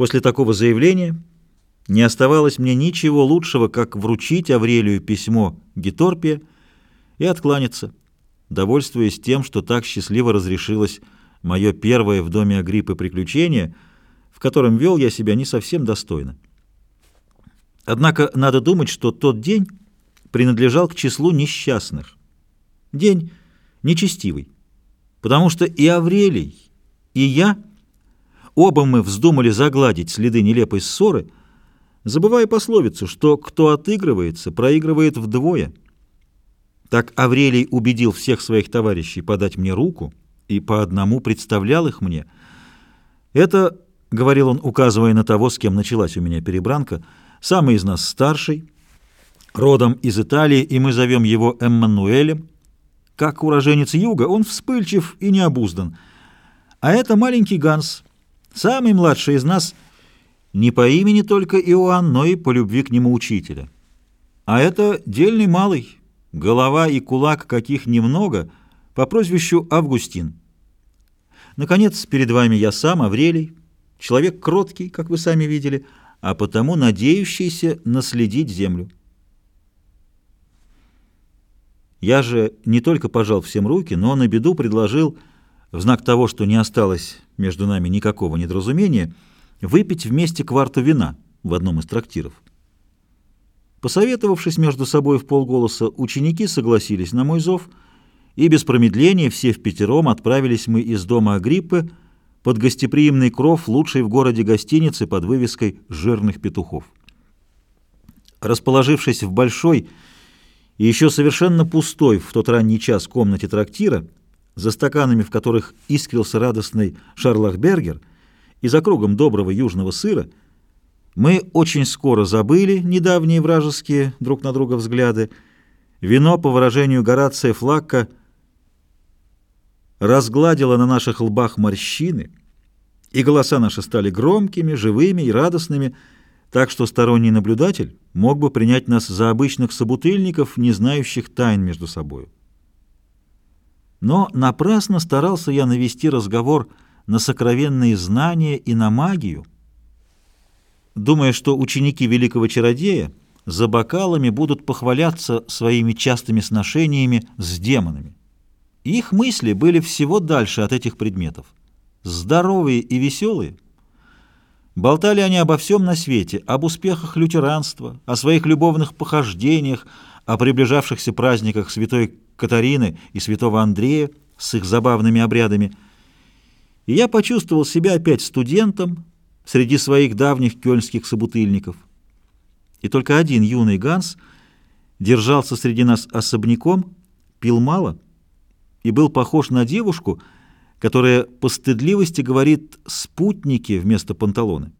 После такого заявления не оставалось мне ничего лучшего, как вручить Аврелию письмо Геторпия и откланяться, довольствуясь тем, что так счастливо разрешилось мое первое в доме Агриппы приключение, в котором вел я себя не совсем достойно. Однако надо думать, что тот день принадлежал к числу несчастных. День нечестивый, потому что и Аврелий, и я, оба мы вздумали загладить следы нелепой ссоры, забывая пословицу, что кто отыгрывается, проигрывает вдвое. Так Аврелий убедил всех своих товарищей подать мне руку и по одному представлял их мне. Это, — говорил он, указывая на того, с кем началась у меня перебранка, — самый из нас старший, родом из Италии, и мы зовем его Эммануэлем, как уроженец юга, он вспыльчив и необуздан. А это маленький Ганс, самый младший из нас, не по имени только Иоанн, но и по любви к нему учителя. А это дельный малый, голова и кулак каких немного, по прозвищу Августин. Наконец, перед вами я сам, Аврелий, человек кроткий, как вы сами видели, а потому надеющийся наследить землю. Я же не только пожал всем руки, но на беду предложил, в знак того, что не осталось между нами никакого недоразумения, выпить вместе кварту вина в одном из трактиров. Посоветовавшись между собой в полголоса, ученики согласились на мой зов, и без промедления все в пятером отправились мы из дома Агриппы под гостеприимный кров лучшей в городе гостиницы под вывеской «Жирных петухов». Расположившись в большой, и еще совершенно пустой в тот ранний час комнате трактира, за стаканами, в которых искрился радостный Шарлахбергер, и за кругом доброго южного сыра, мы очень скоро забыли недавние вражеские друг на друга взгляды. Вино, по выражению Горация Флакка, разгладило на наших лбах морщины, и голоса наши стали громкими, живыми и радостными, так что сторонний наблюдатель мог бы принять нас за обычных собутыльников, не знающих тайн между собой. Но напрасно старался я навести разговор на сокровенные знания и на магию, думая, что ученики великого чародея за бокалами будут похваляться своими частыми сношениями с демонами. Их мысли были всего дальше от этих предметов. Здоровые и веселые — Болтали они обо всем на свете, об успехах лютеранства, о своих любовных похождениях, о приближавшихся праздниках святой Катарины и святого Андрея с их забавными обрядами. И я почувствовал себя опять студентом среди своих давних кёльнских собутыльников. И только один юный Ганс держался среди нас особняком, пил мало и был похож на девушку, которая по стыдливости говорит «спутники» вместо панталоны.